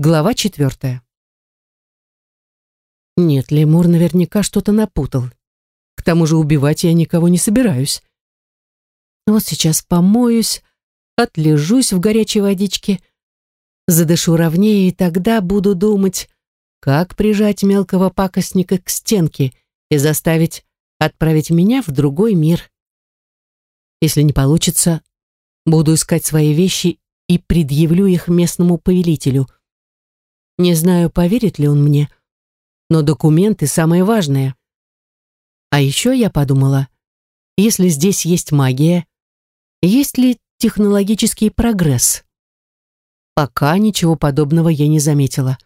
Глава четвертая. Нет, лемур наверняка что-то напутал. К тому же убивать я никого не собираюсь. Вот сейчас помоюсь, отлежусь в горячей водичке, задышу ровнее, и тогда буду думать, как прижать мелкого пакостника к стенке и заставить отправить меня в другой мир. Если не получится, буду искать свои вещи и предъявлю их местному повелителю. Не знаю, поверит ли он мне, но документы самое важное. А еще я подумала, если здесь есть магия, есть ли технологический прогресс? Пока ничего подобного я не заметила.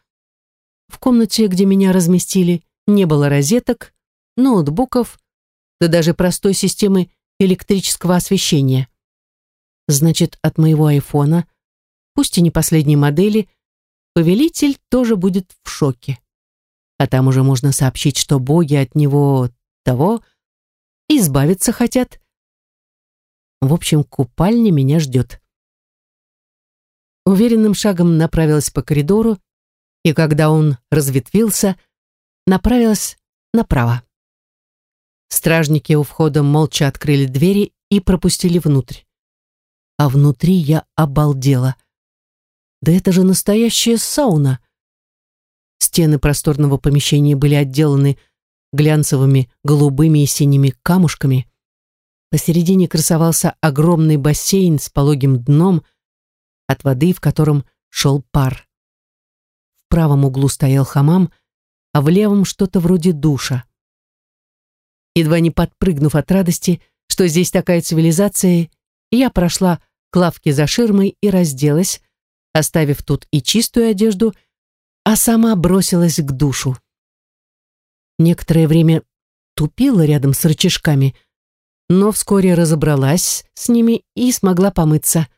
В комнате, где меня разместили, не было розеток, ноутбуков, да даже простой системы электрического освещения. Значит, от моего айфона, пусть и не последней модели, повелитель тоже будет в шоке а там уже можно сообщить, что боги от него того избавиться хотят. В общем, купальня меня ждет. Уверенным шагом направилась по коридору, и когда он разветвился, направилась направо. Стражники у входа молча открыли двери и пропустили внутрь. А внутри я обалдела. Да это же настоящая сауна. Стены просторного помещения были отделаны глянцевыми голубыми и синими камушками. Посередине красовался огромный бассейн с пологим дном, от воды в котором шел пар. В правом углу стоял хамам, а в левом что-то вроде душа. Едва не подпрыгнув от радости, что здесь такая цивилизация, я прошла к лавке за ширмой и разделась, оставив тут и чистую одежду, а сама бросилась к душу. Некоторое время тупила рядом с рычажками, но вскоре разобралась с ними и смогла помыться.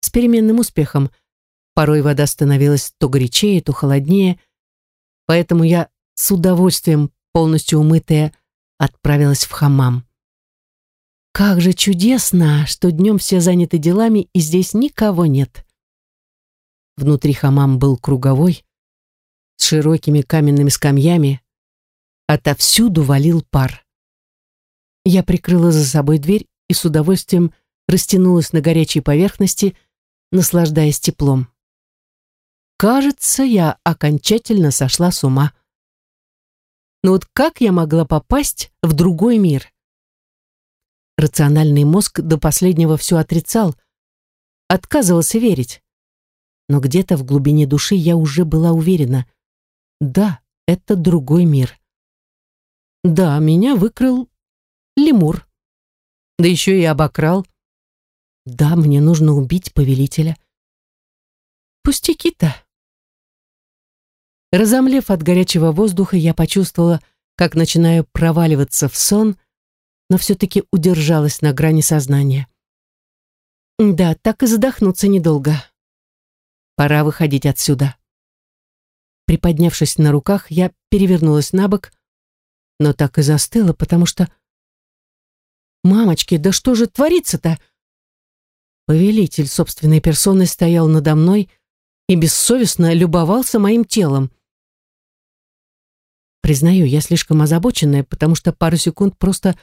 С переменным успехом. Порой вода становилась то горячее, то холоднее, поэтому я с удовольствием, полностью умытая, отправилась в хамам. Как же чудесно, что днем все заняты делами, и здесь никого нет. Внутри хамам был круговой, с широкими каменными скамьями. Отовсюду валил пар. Я прикрыла за собой дверь и с удовольствием растянулась на горячей поверхности, наслаждаясь теплом. Кажется, я окончательно сошла с ума. Но вот как я могла попасть в другой мир? Рациональный мозг до последнего все отрицал, отказывался верить. Но где-то в глубине души я уже была уверена — да, это другой мир. Да, меня выкрал лемур. Да еще и обокрал. Да, мне нужно убить повелителя. Пустяки-то. Разомлев от горячего воздуха, я почувствовала, как начинаю проваливаться в сон, но все-таки удержалась на грани сознания. Да, так и задохнуться недолго. Пора выходить отсюда. Приподнявшись на руках, я перевернулась на бок, но так и застыла, потому что... «Мамочки, да что же творится-то?» Повелитель собственной персоной стоял надо мной и бессовестно любовался моим телом. Признаю, я слишком озабоченная, потому что пару секунд просто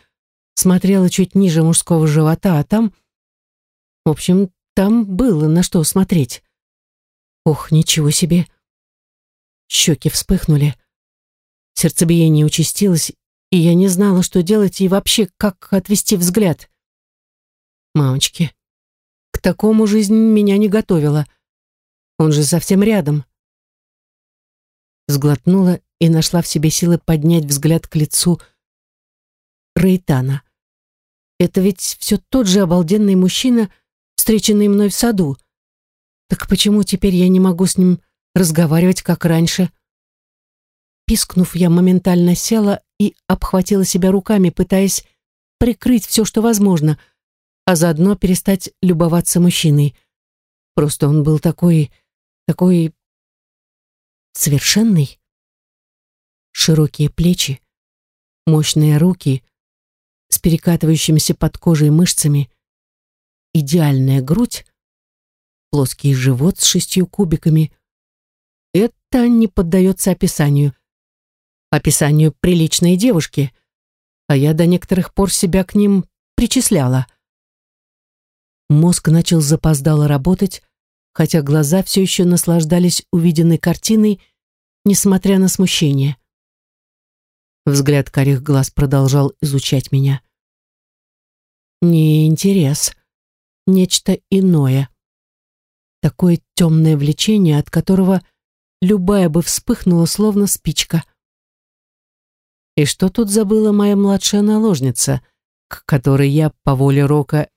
смотрела чуть ниже мужского живота, а там... В общем, там было на что смотреть. Ох, ничего себе. Щеки вспыхнули. Сердцебиение участилось, и я не знала, что делать и вообще, как отвести взгляд. Мамочки, к такому жизнь меня не готовила. Он же совсем рядом. Сглотнула и нашла в себе силы поднять взгляд к лицу Рейтана. Это ведь все тот же обалденный мужчина, встреченный мной в саду. Так почему теперь я не могу с ним разговаривать, как раньше. Пискнув, я моментально села и обхватила себя руками, пытаясь прикрыть все, что возможно, а заодно перестать любоваться мужчиной. Просто он был такой, такой совершенный. Широкие плечи, мощные руки с перекатывающимися под кожей мышцами, идеальная грудь, плоский живот с шестью кубиками — это не поддается описанию. Описанию приличной девушки, а я до некоторых пор себя к ним причисляла. Мозг начал запоздало работать, хотя глаза все еще наслаждались увиденной картиной, несмотря на смущение. Взгляд карих глаз продолжал изучать меня. Не интерес, нечто иное. Такое темное влечение, от которого любая бы вспыхнула, словно спичка. И что тут забыла моя младшая наложница, к которой я по воле Рока,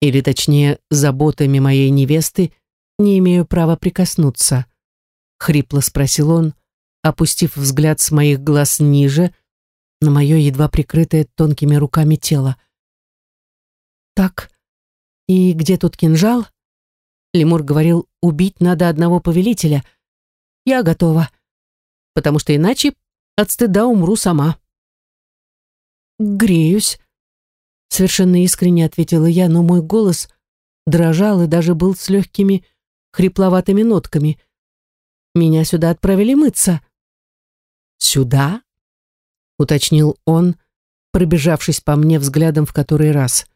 или точнее заботами моей невесты, не имею права прикоснуться? Хрипло спросил он, опустив взгляд с моих глаз ниже, на мое едва прикрытое тонкими руками тело. «Так, и где тут кинжал?» Лемур говорил, убить надо одного повелителя. Я готова, потому что иначе от стыда умру сама. «Греюсь», — совершенно искренне ответила я, но мой голос дрожал и даже был с легкими хрипловатыми нотками. «Меня сюда отправили мыться». «Сюда?» — уточнил он, пробежавшись по мне взглядом в который раз.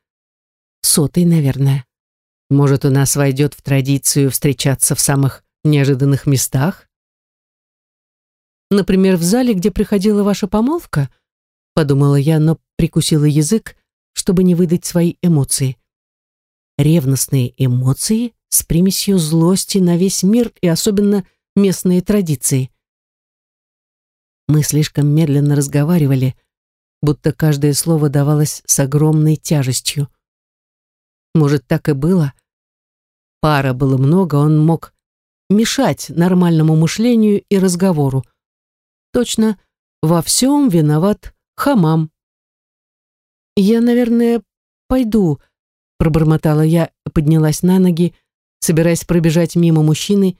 «Сотый, наверное». Может, у нас войдет в традицию встречаться в самых неожиданных местах? Например, в зале, где приходила ваша помолвка? Подумала я, но прикусила язык, чтобы не выдать свои эмоции. Ревностные эмоции с примесью злости на весь мир и особенно местные традиции. Мы слишком медленно разговаривали, будто каждое слово давалось с огромной тяжестью. Может, так и было? Пара было много, он мог мешать нормальному мышлению и разговору. Точно, во всем виноват хамам. «Я, наверное, пойду», — пробормотала я, поднялась на ноги, собираясь пробежать мимо мужчины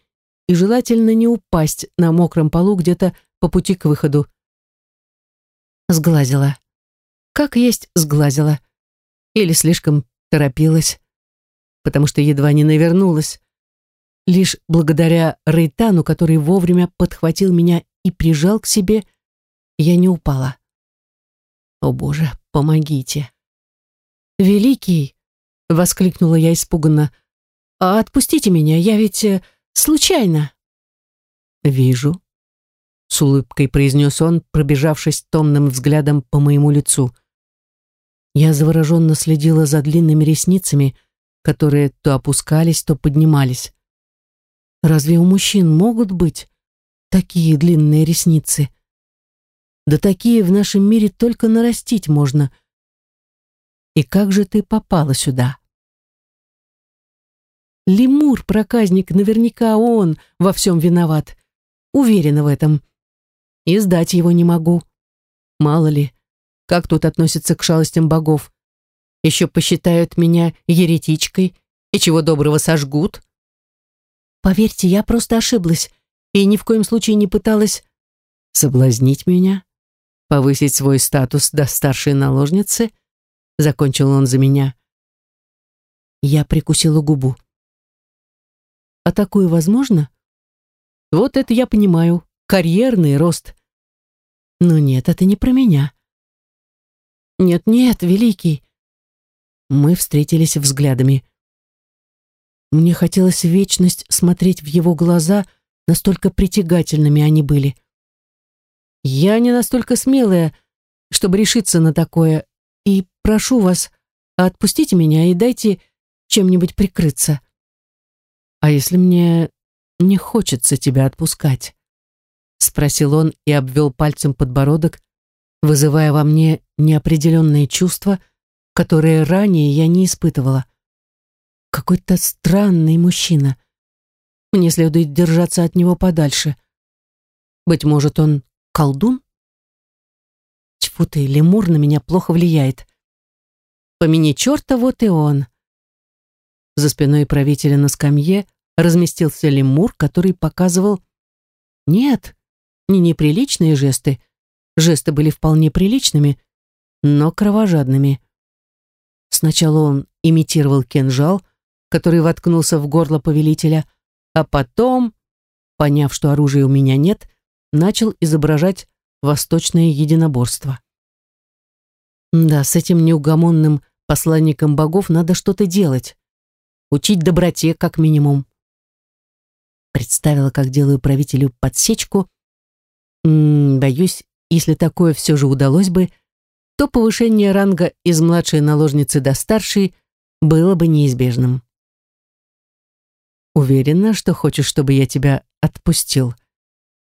и желательно не упасть на мокром полу где-то по пути к выходу. Сглазила. Как есть сглазила. Или слишком торопилась потому что едва не навернулась. Лишь благодаря Рейтану, который вовремя подхватил меня и прижал к себе, я не упала. «О боже, помогите!» «Великий!» — воскликнула я испуганно. «А «Отпустите меня, я ведь э, случайно!» «Вижу», — с улыбкой произнес он, пробежавшись томным взглядом по моему лицу. Я завороженно следила за длинными ресницами, — которые то опускались, то поднимались. Разве у мужчин могут быть такие длинные ресницы? Да такие в нашем мире только нарастить можно. И как же ты попала сюда? Лемур, проказник, наверняка он во всем виноват. Уверена в этом. И сдать его не могу. Мало ли, как тут относятся к шалостям богов еще посчитают меня еретичкой и чего доброго сожгут. Поверьте, я просто ошиблась и ни в коем случае не пыталась соблазнить меня, повысить свой статус до старшей наложницы, закончил он за меня. Я прикусила губу. А такое возможно? Вот это я понимаю, карьерный рост. Но нет, это не про меня. Нет-нет, великий, мы встретились взглядами. Мне хотелось вечность смотреть в его глаза, настолько притягательными они были. Я не настолько смелая, чтобы решиться на такое, и прошу вас, отпустите меня и дайте чем-нибудь прикрыться. А если мне не хочется тебя отпускать? Спросил он и обвел пальцем подбородок, вызывая во мне неопределенные чувства, которые ранее я не испытывала. Какой-то странный мужчина. Мне следует держаться от него подальше. Быть может, он колдун? Тьфу ты, лемур на меня плохо влияет. Помяни черта, вот и он. За спиной правителя на скамье разместился лемур, который показывал... Нет, не неприличные жесты. Жесты были вполне приличными, но кровожадными. Сначала он имитировал кинжал, который воткнулся в горло повелителя, а потом поняв, что оружия у меня нет, начал изображать восточное единоборство. Да, с этим неугомонным посланником богов надо что-то делать. Учить доброте, как минимум. Представила, как делаю правителю подсечку. М -м, боюсь, если такое все же удалось бы, то повышение ранга из младшей наложницы до старшей было бы неизбежным. «Уверена, что хочешь, чтобы я тебя отпустил?»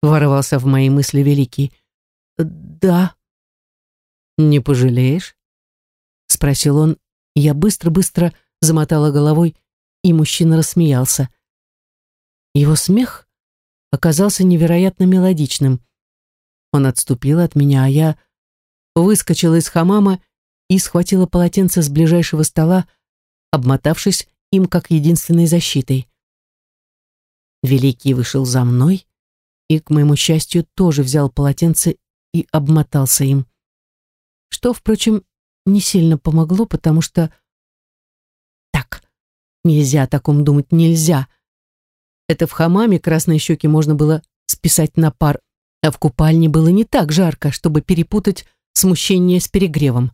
Ворвался в мои мысли Великий. «Да». «Не пожалеешь?» Спросил он. Я быстро-быстро замотала головой, и мужчина рассмеялся. Его смех оказался невероятно мелодичным. Он отступил от меня, а я выскочила из хамама и схватила полотенце с ближайшего стола, обмотавшись им как единственной защитой. Великий вышел за мной и, к моему счастью, тоже взял полотенце и обмотался им. Что, впрочем, не сильно помогло, потому что... Так, нельзя о таком думать, нельзя. Это в хамаме красные щеки можно было списать на пар, а в купальне было не так жарко, чтобы перепутать смущение с перегревом.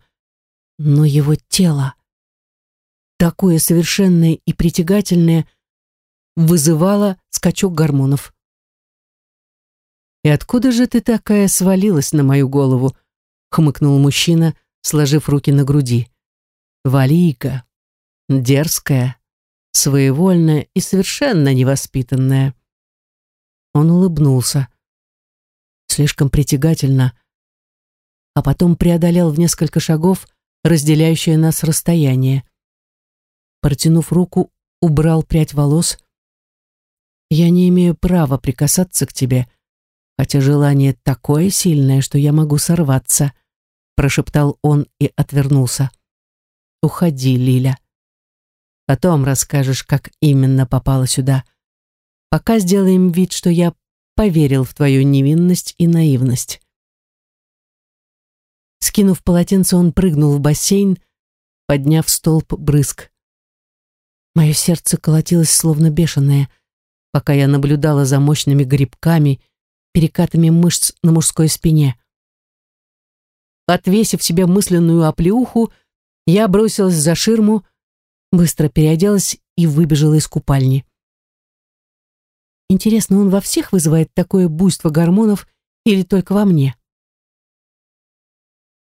Но его тело, такое совершенное и притягательное, вызывало скачок гормонов. «И откуда же ты такая свалилась на мою голову?» — хмыкнул мужчина, сложив руки на груди. «Валийка, дерзкая, своевольная и совершенно невоспитанная». Он улыбнулся. Слишком притягательно, а потом преодолел в несколько шагов разделяющее нас расстояние. Протянув руку, убрал прядь волос. «Я не имею права прикасаться к тебе», хотя желание такое сильное, что я могу сорваться», прошептал он и отвернулся. «Уходи, Лиля. Потом расскажешь, как именно попала сюда. Пока сделаем вид, что я поверил в твою невинность и наивность». Скинув полотенце, он прыгнул в бассейн, подняв столб брызг. Мое сердце колотилось словно бешеное, пока я наблюдала за мощными грибками перекатами мышц на мужской спине. Отвесив себе мысленную оплеуху, я бросилась за ширму, быстро переоделась и выбежала из купальни. Интересно, он во всех вызывает такое буйство гормонов или только во мне?